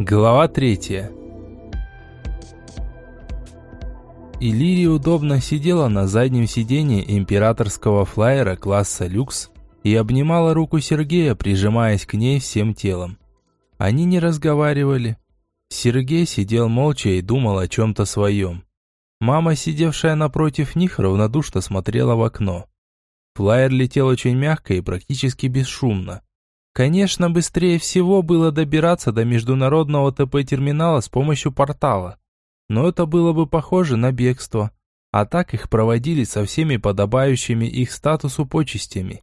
Глава третья. Иллирия удобно сидела на заднем сиденье императорского флайера класса люкс и обнимала руку Сергея, прижимаясь к ней всем телом. Они не разговаривали. Сергей сидел молча и думал о чем-то своем. Мама, сидевшая напротив них, равнодушно смотрела в окно. Флайер летел очень мягко и практически бесшумно. Конечно, быстрее всего было добираться до международного ТП-терминала с помощью портала. Но это было бы похоже на бегство. А так их проводили со всеми подобающими их статусу почестями.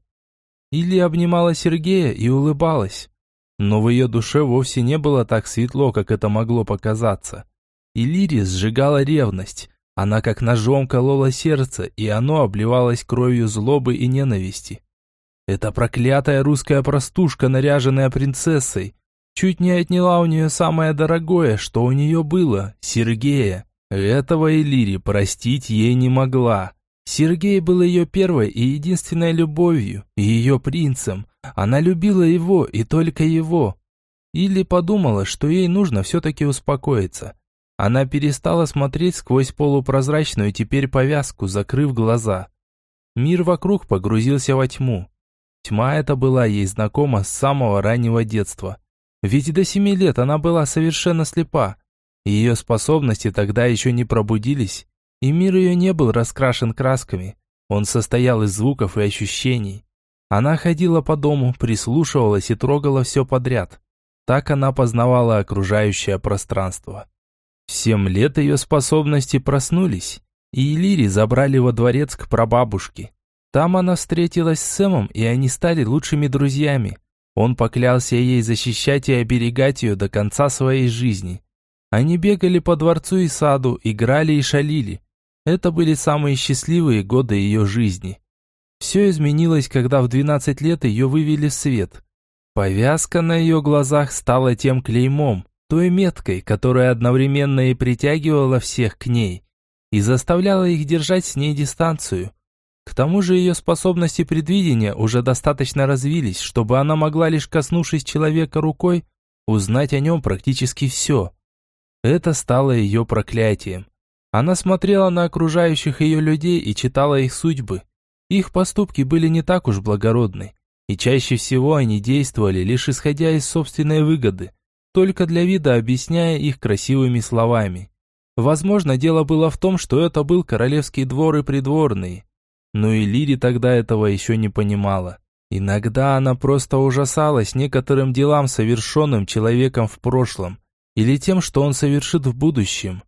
Или обнимала Сергея и улыбалась. Но в ее душе вовсе не было так светло, как это могло показаться. Иллири сжигала ревность. Она как ножом колола сердце, и оно обливалось кровью злобы и ненависти. Эта проклятая русская простушка, наряженная принцессой, чуть не отняла у нее самое дорогое, что у нее было – Сергея. Этого Элири простить ей не могла. Сергей был ее первой и единственной любовью, ее принцем. Она любила его и только его. Или подумала, что ей нужно все-таки успокоиться. Она перестала смотреть сквозь полупрозрачную теперь повязку, закрыв глаза. Мир вокруг погрузился во тьму. Тьма эта была ей знакома с самого раннего детства. Ведь до семи лет она была совершенно слепа. Ее способности тогда еще не пробудились, и мир ее не был раскрашен красками. Он состоял из звуков и ощущений. Она ходила по дому, прислушивалась и трогала все подряд. Так она познавала окружающее пространство. В семь лет ее способности проснулись, и Илири забрали во дворец к прабабушке. Там она встретилась с Сэмом, и они стали лучшими друзьями. Он поклялся ей защищать и оберегать ее до конца своей жизни. Они бегали по дворцу и саду, играли и шалили. Это были самые счастливые годы ее жизни. Все изменилось, когда в 12 лет ее вывели в свет. Повязка на ее глазах стала тем клеймом, той меткой, которая одновременно и притягивала всех к ней, и заставляла их держать с ней дистанцию. К тому же ее способности предвидения уже достаточно развились, чтобы она могла, лишь коснувшись человека рукой, узнать о нем практически все. Это стало ее проклятием. Она смотрела на окружающих ее людей и читала их судьбы. Их поступки были не так уж благородны, и чаще всего они действовали лишь исходя из собственной выгоды, только для вида объясняя их красивыми словами. Возможно, дело было в том, что это был королевский двор и придворные, но и Лири тогда этого еще не понимала. Иногда она просто ужасалась некоторым делам, совершенным человеком в прошлом, или тем, что он совершит в будущем.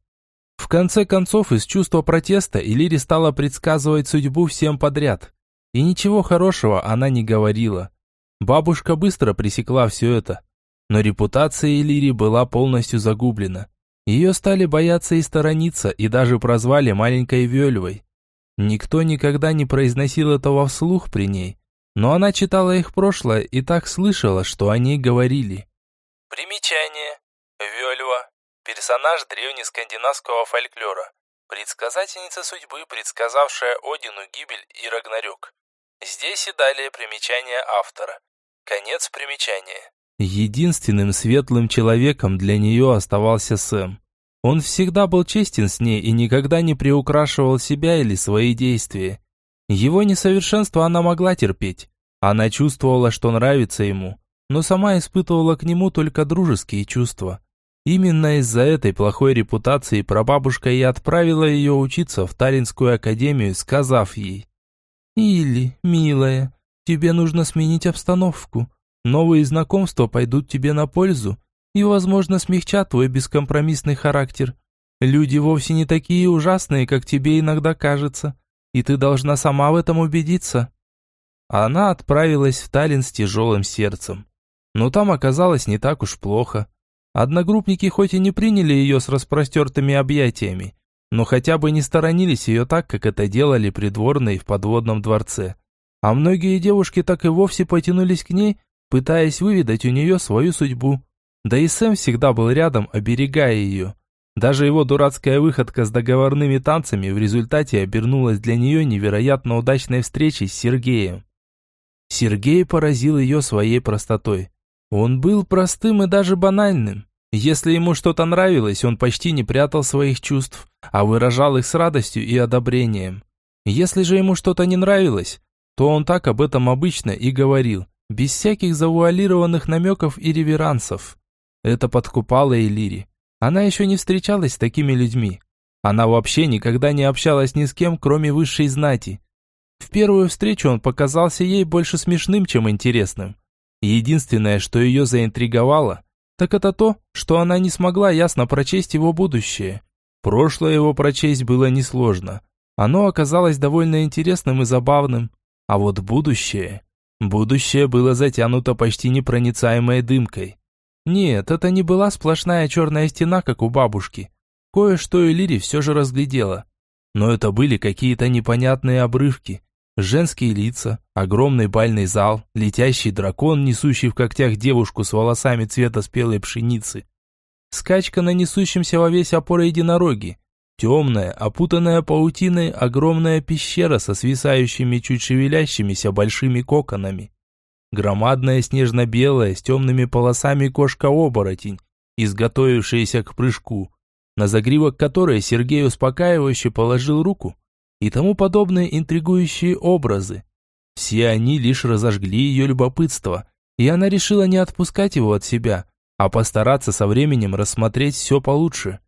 В конце концов, из чувства протеста Илири стала предсказывать судьбу всем подряд. И ничего хорошего она не говорила. Бабушка быстро пресекла все это. Но репутация Илири была полностью загублена. Ее стали бояться и сторониться, и даже прозвали маленькой Вельвой. Никто никогда не произносил этого вслух при ней, но она читала их прошлое и так слышала, что они говорили. Примечание. Вельва. Персонаж древнескандинавского фольклора. Предсказательница судьбы, предсказавшая Одину гибель и Рагнарёк. Здесь и далее примечание автора. Конец примечания. Единственным светлым человеком для нее оставался Сэм. Он всегда был честен с ней и никогда не приукрашивал себя или свои действия. Его несовершенство она могла терпеть. Она чувствовала, что нравится ему, но сама испытывала к нему только дружеские чувства. Именно из-за этой плохой репутации прабабушка и отправила ее учиться в Таллинскую академию, сказав ей «Или, милая, тебе нужно сменить обстановку. Новые знакомства пойдут тебе на пользу, и, возможно, смягчат твой бескомпромиссный характер. Люди вовсе не такие ужасные, как тебе иногда кажется, и ты должна сама в этом убедиться». Она отправилась в Таллин с тяжелым сердцем. Но там оказалось не так уж плохо. Одногруппники хоть и не приняли ее с распростертыми объятиями, но хотя бы не сторонились ее так, как это делали придворные в подводном дворце. А многие девушки так и вовсе потянулись к ней, пытаясь выведать у нее свою судьбу. Да и Сэм всегда был рядом, оберегая ее. Даже его дурацкая выходка с договорными танцами в результате обернулась для нее невероятно удачной встречей с Сергеем. Сергей поразил ее своей простотой. Он был простым и даже банальным. Если ему что-то нравилось, он почти не прятал своих чувств, а выражал их с радостью и одобрением. Если же ему что-то не нравилось, то он так об этом обычно и говорил, без всяких завуалированных намеков и реверансов. Это подкупало Элири. Она еще не встречалась с такими людьми. Она вообще никогда не общалась ни с кем, кроме высшей знати. В первую встречу он показался ей больше смешным, чем интересным. Единственное, что ее заинтриговало, так это то, что она не смогла ясно прочесть его будущее. Прошлое его прочесть было несложно. Оно оказалось довольно интересным и забавным. А вот будущее... Будущее было затянуто почти непроницаемой дымкой. Нет, это не была сплошная черная стена, как у бабушки. Кое-что Элири все же разглядела. Но это были какие-то непонятные обрывки. Женские лица, огромный бальный зал, летящий дракон, несущий в когтях девушку с волосами цвета спелой пшеницы. Скачка на несущемся во весь опор единороги. Темная, опутанная паутиной, огромная пещера со свисающими, чуть шевелящимися большими коконами. Громадная снежно-белая с темными полосами кошка-оборотень, изготовившаяся к прыжку, на загривок которой Сергей успокаивающе положил руку и тому подобные интригующие образы. Все они лишь разожгли ее любопытство, и она решила не отпускать его от себя, а постараться со временем рассмотреть все получше.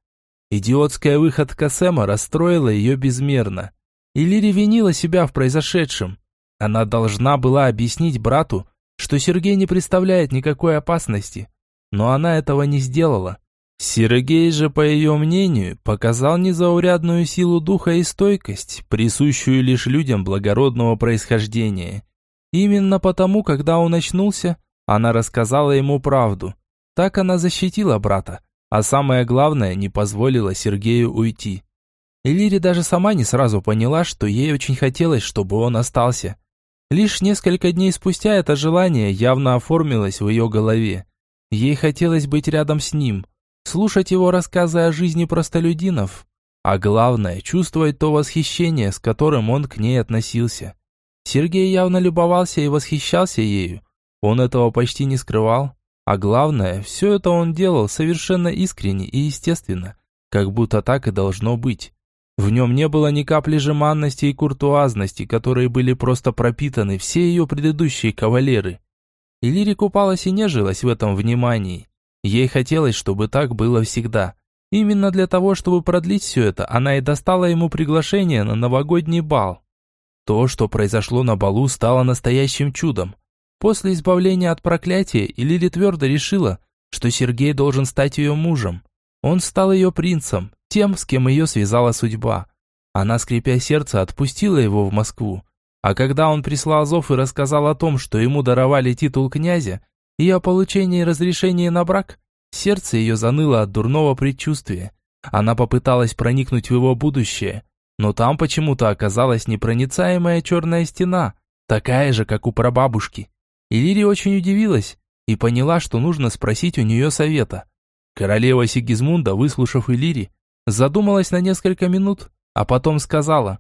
Идиотская выходка Сэма расстроила ее безмерно. И Лири винила себя в произошедшем. Она должна была объяснить брату, что Сергей не представляет никакой опасности. Но она этого не сделала. Сергей же, по ее мнению, показал незаурядную силу духа и стойкость, присущую лишь людям благородного происхождения. Именно потому, когда он очнулся, она рассказала ему правду. Так она защитила брата, а самое главное, не позволила Сергею уйти. Элири даже сама не сразу поняла, что ей очень хотелось, чтобы он остался. Лишь несколько дней спустя это желание явно оформилось в ее голове. Ей хотелось быть рядом с ним – слушать его рассказы о жизни простолюдинов, а главное, чувствовать то восхищение, с которым он к ней относился. Сергей явно любовался и восхищался ею. Он этого почти не скрывал. А главное, все это он делал совершенно искренне и естественно, как будто так и должно быть. В нем не было ни капли жеманности и куртуазности, которые были просто пропитаны все ее предыдущие кавалеры. Иллири купалась и нежилась в этом внимании. Ей хотелось, чтобы так было всегда. Именно для того, чтобы продлить все это, она и достала ему приглашение на новогодний бал. То, что произошло на балу, стало настоящим чудом. После избавления от проклятия Лили твердо решила, что Сергей должен стать ее мужем. Он стал ее принцем, тем, с кем ее связала судьба. Она, скрипя сердце, отпустила его в Москву. А когда он прислал зов и рассказал о том, что ему даровали титул князя, и о получении разрешения на брак, сердце ее заныло от дурного предчувствия. Она попыталась проникнуть в его будущее, но там почему-то оказалась непроницаемая черная стена, такая же, как у прабабушки. И Лири очень удивилась и поняла, что нужно спросить у нее совета. Королева Сигизмунда, выслушав Илири, задумалась на несколько минут, а потом сказала,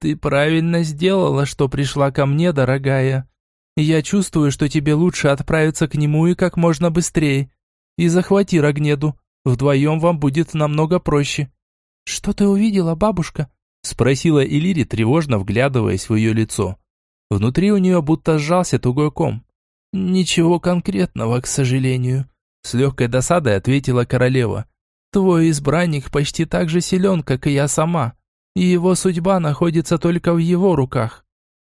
«Ты правильно сделала, что пришла ко мне, дорогая. Я чувствую, что тебе лучше отправиться к нему и как можно быстрее. И захвати Рогнеду. Вдвоем вам будет намного проще». «Что ты увидела, бабушка?» Спросила Илири, тревожно вглядываясь в ее лицо. Внутри у нее будто сжался тугой ком. «Ничего конкретного, к сожалению», с легкой досадой ответила королева. «Твой избранник почти так же силен, как и я сама, и его судьба находится только в его руках.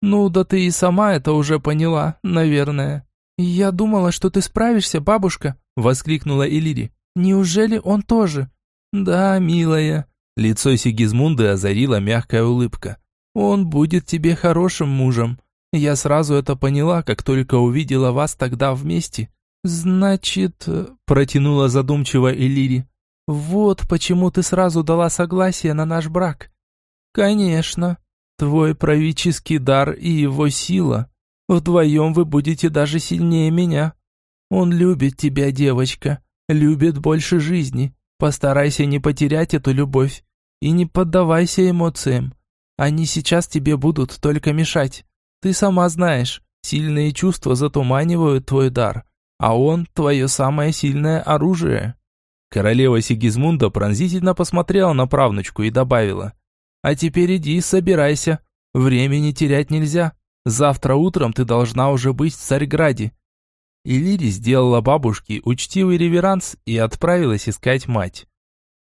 «Ну, да ты и сама это уже поняла, наверное». «Я думала, что ты справишься, бабушка», — воскликнула Элири. «Неужели он тоже?» «Да, милая». Лицо Сигизмунды озарила мягкая улыбка. «Он будет тебе хорошим мужем. Я сразу это поняла, как только увидела вас тогда вместе». «Значит...» — протянула задумчиво Элири. «Вот почему ты сразу дала согласие на наш брак». «Конечно», Твой правительский дар и его сила. Вдвоем вы будете даже сильнее меня. Он любит тебя, девочка, любит больше жизни. Постарайся не потерять эту любовь и не поддавайся эмоциям. Они сейчас тебе будут только мешать. Ты сама знаешь, сильные чувства затуманивают твой дар, а он – твое самое сильное оружие». Королева Сигизмунда пронзительно посмотрела на правнучку и добавила. «А теперь иди, собирайся. Времени терять нельзя. Завтра утром ты должна уже быть в Царьграде». И Лири сделала бабушке учтивый реверанс и отправилась искать мать.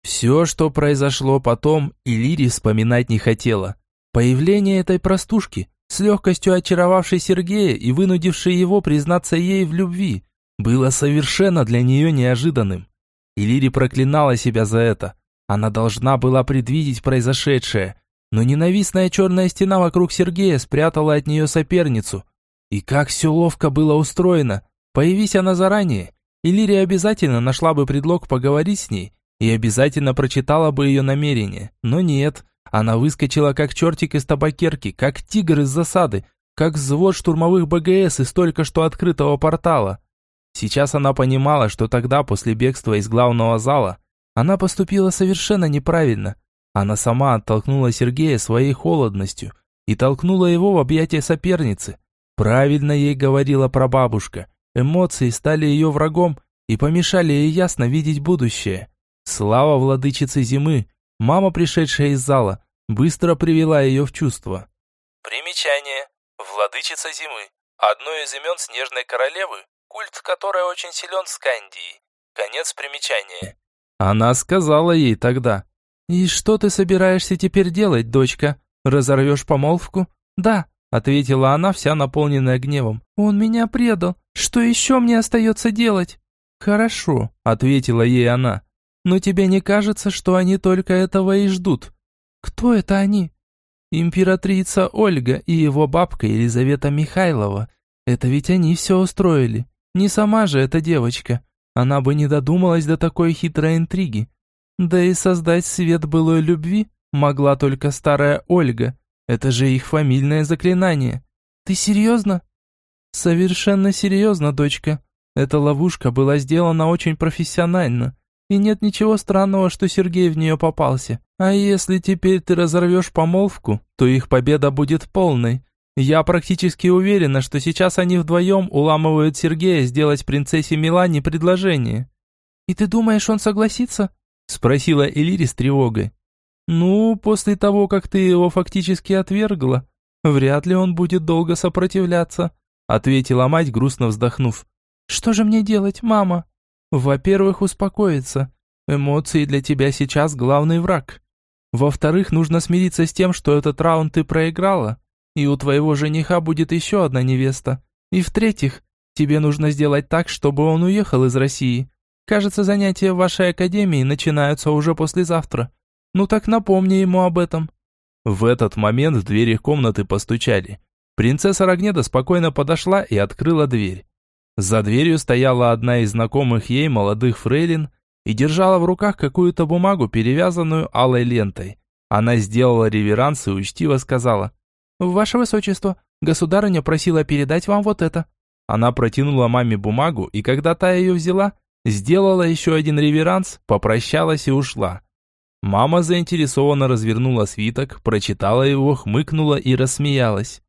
Все, что произошло потом, Илири вспоминать не хотела. Появление этой простушки, с легкостью очаровавшей Сергея и вынудившей его признаться ей в любви, было совершенно для нее неожиданным. Илири проклинала себя за это. Она должна была предвидеть произошедшее, но ненавистная черная стена вокруг Сергея спрятала от нее соперницу. И как все ловко было устроено. Появись она заранее, Илири обязательно нашла бы предлог поговорить с ней и обязательно прочитала бы ее намерение. Но нет, она выскочила как чертик из табакерки, как тигр из засады, как взвод штурмовых БГС из только что открытого портала. Сейчас она понимала, что тогда, после бегства из главного зала, она поступила совершенно неправильно. Она сама оттолкнула Сергея своей холодностью и толкнула его в объятия соперницы. Правильно ей говорила прабабушка. Эмоции стали ее врагом и помешали ей ясно видеть будущее. Слава владычице зимы, мама, пришедшая из зала, быстро привела ее в чувство. Примечание. Владычица зимы. Одно из имен Снежной Королевы, культ которой очень силен в Скандии. Конец примечания. Она сказала ей тогда. «И что ты собираешься теперь делать, дочка? Разорвешь помолвку?» «Да», — ответила она, вся наполненная гневом. «Он меня предал. Что еще мне остается делать?» «Хорошо», — ответила ей она. «Но тебе не кажется, что они только этого и ждут?» «Кто это они?» «Императрица Ольга и его бабка Елизавета Михайлова. Это ведь они все устроили. Не сама же эта девочка. Она бы не додумалась до такой хитрой интриги. Да и создать свет былой любви могла только старая Ольга. Это же их фамильное заклинание. Ты серьезно? Совершенно серьезно, дочка. Эта ловушка была сделана очень профессионально. И нет ничего странного, что Сергей в нее попался. А если теперь ты разорвешь помолвку, то их победа будет полной. Я практически уверена, что сейчас они вдвоем уламывают Сергея сделать принцессе Милане предложение. «И ты думаешь, он согласится?» Спросила Элири с тревогой. «Ну, после того, как ты его фактически отвергла, вряд ли он будет долго сопротивляться», ответила мать, грустно вздохнув. «Что же мне делать, мама?» «Во-первых, успокоиться. Эмоции для тебя сейчас главный враг. Во-вторых, нужно смириться с тем, что этот раунд ты проиграла, и у твоего жениха будет еще одна невеста. И в-третьих, тебе нужно сделать так, чтобы он уехал из России. Кажется, занятия в вашей академии начинаются уже послезавтра. Ну так напомни ему об этом». В этот момент в двери комнаты постучали. Принцесса Рогнеда спокойно подошла и открыла дверь. За дверью стояла одна из знакомых ей молодых фрейлин и держала в руках какую-то бумагу, перевязанную алой лентой. Она сделала реверанс и учтиво сказала «Ваше Высочество, государыня просила передать вам вот это». Она протянула маме бумагу, и когда та ее взяла, сделала еще один реверанс, попрощалась и ушла. Мама заинтересованно развернула свиток, прочитала его, хмыкнула и рассмеялась.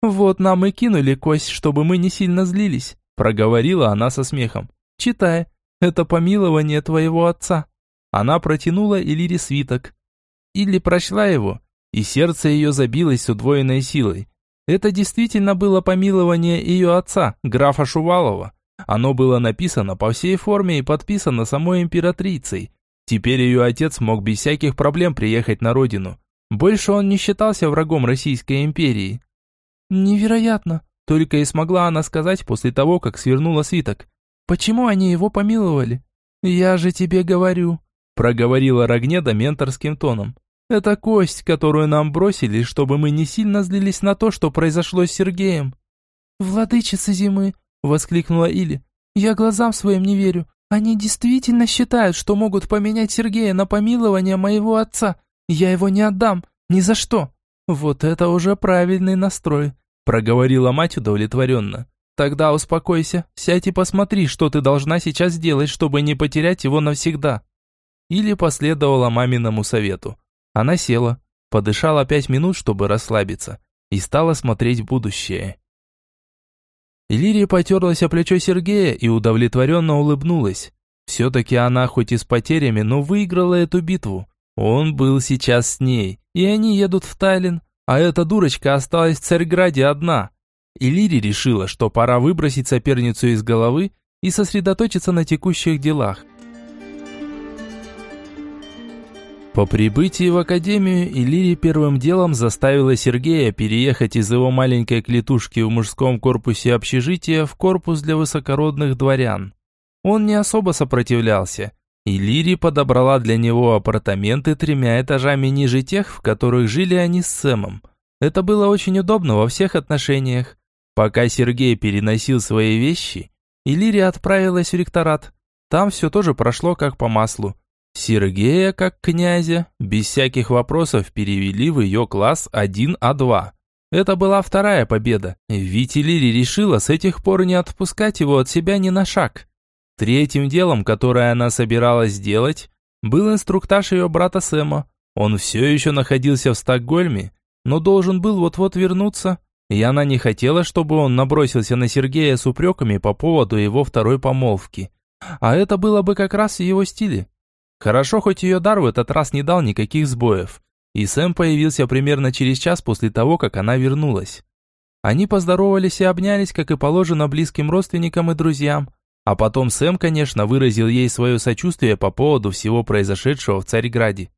«Вот нам и кинули кость, чтобы мы не сильно злились», проговорила она со смехом. «Читай, это помилование твоего отца». Она протянула Элире свиток. Или прочла его, и сердце ее забилось с удвоенной силой. Это действительно было помилование ее отца, графа Шувалова. Оно было написано по всей форме и подписано самой императрицей. Теперь ее отец мог без всяких проблем приехать на родину. Больше он не считался врагом Российской империи. «Невероятно!» – только и смогла она сказать после того, как свернула свиток. «Почему они его помиловали?» «Я же тебе говорю», – проговорила Рогнеда менторским тоном. Это кость, которую нам бросили, чтобы мы не сильно злились на то, что произошло с Сергеем. Владычица зимы, воскликнула Или. Я глазам своим не верю. Они действительно считают, что могут поменять Сергея на помилование моего отца. Я его не отдам, ни за что. Вот это уже правильный настрой, проговорила мать удовлетворенно. Тогда успокойся, сядь и посмотри, что ты должна сейчас сделать, чтобы не потерять его навсегда. Или последовала маминому совету. Она села, подышала пять минут, чтобы расслабиться, и стала смотреть будущее. Иллирия потерлась о плечо Сергея и удовлетворенно улыбнулась. Все-таки она хоть и с потерями, но выиграла эту битву. Он был сейчас с ней, и они едут в Таллин, а эта дурочка осталась в Царьграде одна. И Лири решила, что пора выбросить соперницу из головы и сосредоточиться на текущих делах. По прибытии в академию Илири первым делом заставила Сергея переехать из его маленькой клетушки в мужском корпусе общежития в корпус для высокородных дворян. Он не особо сопротивлялся, и Лири подобрала для него апартаменты тремя этажами ниже тех, в которых жили они с Сэмом. Это было очень удобно во всех отношениях. Пока Сергей переносил свои вещи, Илири отправилась в ректорат. Там все тоже прошло как по маслу. Сергея, как князя, без всяких вопросов перевели в ее класс 1А2. Это была вторая победа, ведь Иллири решила с этих пор не отпускать его от себя ни на шаг. Третьим делом, которое она собиралась сделать, был инструктаж ее брата Сэма. Он все еще находился в Стокгольме, но должен был вот-вот вернуться, и она не хотела, чтобы он набросился на Сергея с упреками по поводу его второй помолвки. А это было бы как раз в его стиле. Хорошо, хоть ее дар в этот раз не дал никаких сбоев, и Сэм появился примерно через час после того, как она вернулась. Они поздоровались и обнялись, как и положено близким родственникам и друзьям, а потом Сэм, конечно, выразил ей свое сочувствие по поводу всего произошедшего в Царьграде.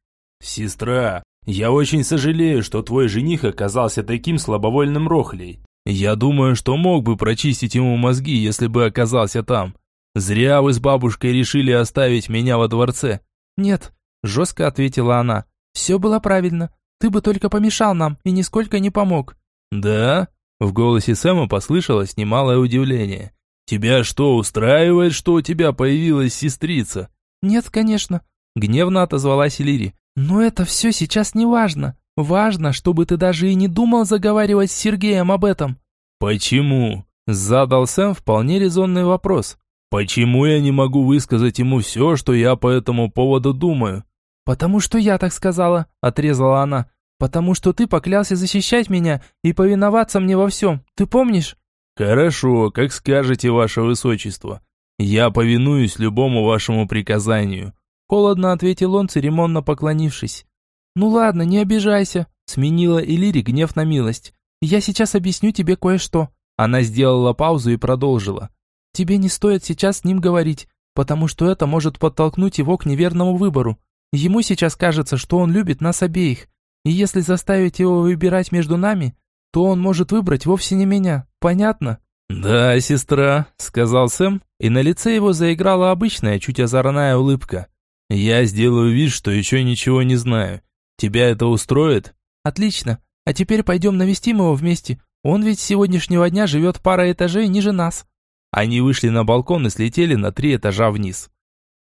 «Сестра, я очень сожалею, что твой жених оказался таким слабовольным рохлей. Я думаю, что мог бы прочистить ему мозги, если бы оказался там. Зря вы с бабушкой решили оставить меня во дворце. «Нет», – жестко ответила она. «Все было правильно. Ты бы только помешал нам и нисколько не помог». «Да?» – в голосе Сэма послышалось немалое удивление. «Тебя что, устраивает, что у тебя появилась сестрица?» «Нет, конечно», – гневно отозвалась Лири. «Но это все сейчас не важно. Важно, чтобы ты даже и не думал заговаривать с Сергеем об этом». «Почему?» – задал Сэм вполне резонный вопрос. Почему я не могу высказать ему все, что я по этому поводу думаю? Потому что я так сказала, отрезала она. Потому что ты поклялся защищать меня и повиноваться мне во всем. Ты помнишь? Хорошо, как скажете, ваше высочество. Я повинуюсь любому вашему приказанию. Холодно ответил он, церемонно поклонившись. Ну ладно, не обижайся, сменила Илири гнев на милость. Я сейчас объясню тебе кое-что. Она сделала паузу и продолжила. Тебе не стоит сейчас с ним говорить, потому что это может подтолкнуть его к неверному выбору. Ему сейчас кажется, что он любит нас обеих, и если заставить его выбирать между нами, то он может выбрать вовсе не меня. Понятно? Да, сестра, сказал Сэм, и на лице его заиграла обычная, чуть озорная улыбка. Я сделаю вид, что еще ничего не знаю. Тебя это устроит? Отлично. А теперь пойдем навестим его вместе. Он ведь с сегодняшнего дня живет пара этажей ниже нас. Они вышли на балкон и слетели на три этажа вниз.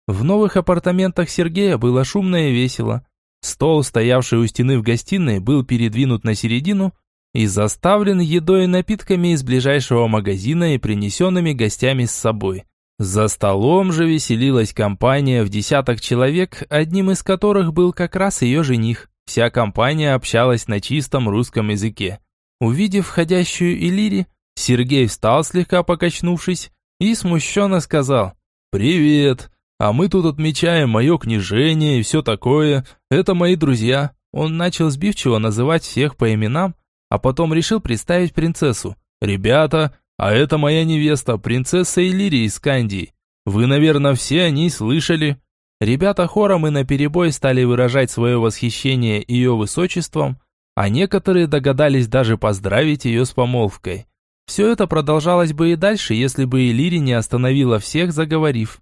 В новых апартаментах Сергея было шумно и весело. Стол, стоявший у стены в гостиной, был передвинут на середину и заставлен едой и напитками из ближайшего магазина и принесенными гостями с собой. За столом же веселилась компания в десяток человек, одним из которых был как раз ее жених. Вся компания общалась на чистом русском языке. Увидев входящую Илири, Сергей встал, слегка покачнувшись, и смущенно сказал «Привет, а мы тут отмечаем мое княжение и все такое. Это мои друзья». Он начал сбивчиво называть всех по именам, а потом решил представить принцессу. «Ребята, а это моя невеста, принцесса Иллирия из Кандии. Вы, наверное, все о ней слышали». Ребята хором и наперебой стали выражать свое восхищение ее высочеством, а некоторые догадались даже поздравить ее с помолвкой. Все это продолжалось бы и дальше, если бы Элири не остановила всех, заговорив.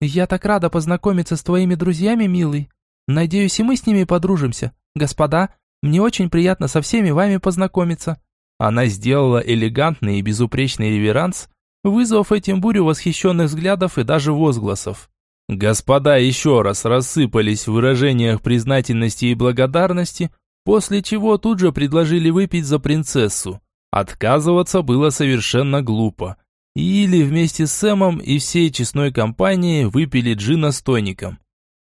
«Я так рада познакомиться с твоими друзьями, милый. Надеюсь, и мы с ними подружимся. Господа, мне очень приятно со всеми вами познакомиться». Она сделала элегантный и безупречный реверанс, вызвав этим бурю восхищенных взглядов и даже возгласов. Господа еще раз рассыпались в выражениях признательности и благодарности, после чего тут же предложили выпить за принцессу. Отказываться было совершенно глупо. Или вместе с Сэмом и всей честной компанией выпили джина с тоником.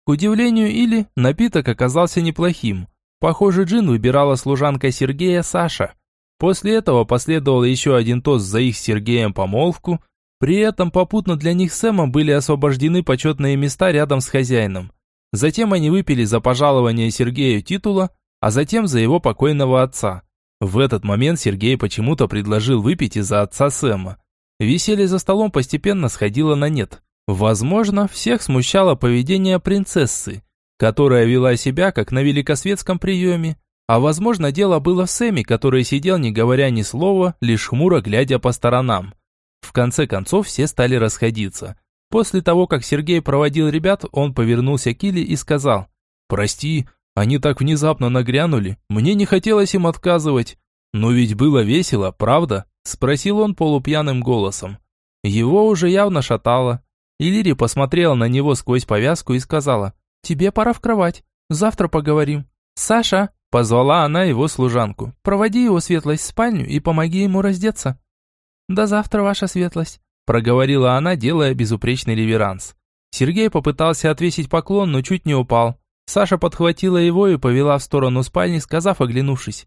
К удивлению Или, напиток оказался неплохим. Похоже, джин выбирала служанка Сергея Саша. После этого последовал еще один тост за их с Сергеем помолвку, При этом попутно для них Сэма были освобождены почетные места рядом с хозяином. Затем они выпили за пожалование Сергею титула, а затем за его покойного отца. В этот момент Сергей почему-то предложил выпить и за отца Сэма. Веселье за столом постепенно сходило на нет. Возможно, всех смущало поведение принцессы, которая вела себя как на великосветском приеме. А возможно, дело было в Сэме, который сидел, не говоря ни слова, лишь хмуро глядя по сторонам. В конце концов, все стали расходиться. После того, как Сергей проводил ребят, он повернулся к Иле и сказал, «Прости, они так внезапно нагрянули, мне не хотелось им отказывать. Но ведь было весело, правда?» Спросил он полупьяным голосом. Его уже явно шатало. Илири посмотрела на него сквозь повязку и сказала, «Тебе пора в кровать, завтра поговорим». «Саша!» – позвала она его служанку. «Проводи его светлость в спальню и помоги ему раздеться». «До завтра, ваша светлость», – проговорила она, делая безупречный реверанс. Сергей попытался отвесить поклон, но чуть не упал. Саша подхватила его и повела в сторону спальни, сказав, оглянувшись.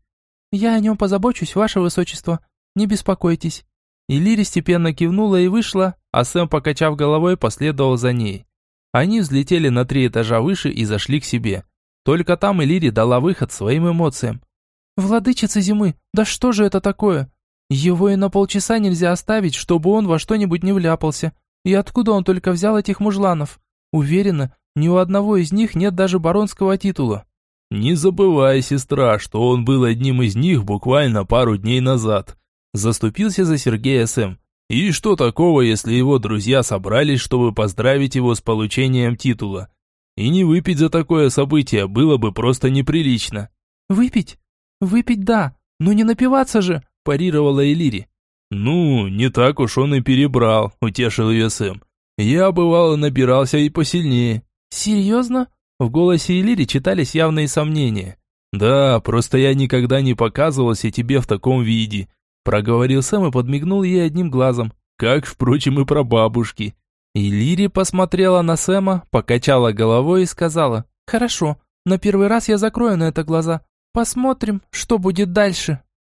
«Я о нем позабочусь, ваше высочество. Не беспокойтесь». И Лири степенно кивнула и вышла, а Сэм, покачав головой, последовал за ней. Они взлетели на три этажа выше и зашли к себе. Только там Элири дала выход своим эмоциям. «Владычица зимы, да что же это такое? Его и на полчаса нельзя оставить, чтобы он во что-нибудь не вляпался. И откуда он только взял этих мужланов? Уверена, ни у одного из них нет даже баронского титула». «Не забывай, сестра, что он был одним из них буквально пару дней назад», Заступился за Сергея Сэм. И что такого, если его друзья собрались, чтобы поздравить его с получением титула? И не выпить за такое событие было бы просто неприлично. «Выпить? Выпить да, но не напиваться же!» – парировала Элири. «Ну, не так уж он и перебрал», – утешил ее Сэм. «Я, бывало, набирался и посильнее». «Серьезно?» В голосе Элири читались явные сомнения. «Да, просто я никогда не показывался тебе в таком виде. Проговорил Сэм и подмигнул ей одним глазом. Как, впрочем, и про бабушки. И Лири посмотрела на Сэма, покачала головой и сказала, «Хорошо, но первый раз я закрою на это глаза. Посмотрим, что будет дальше».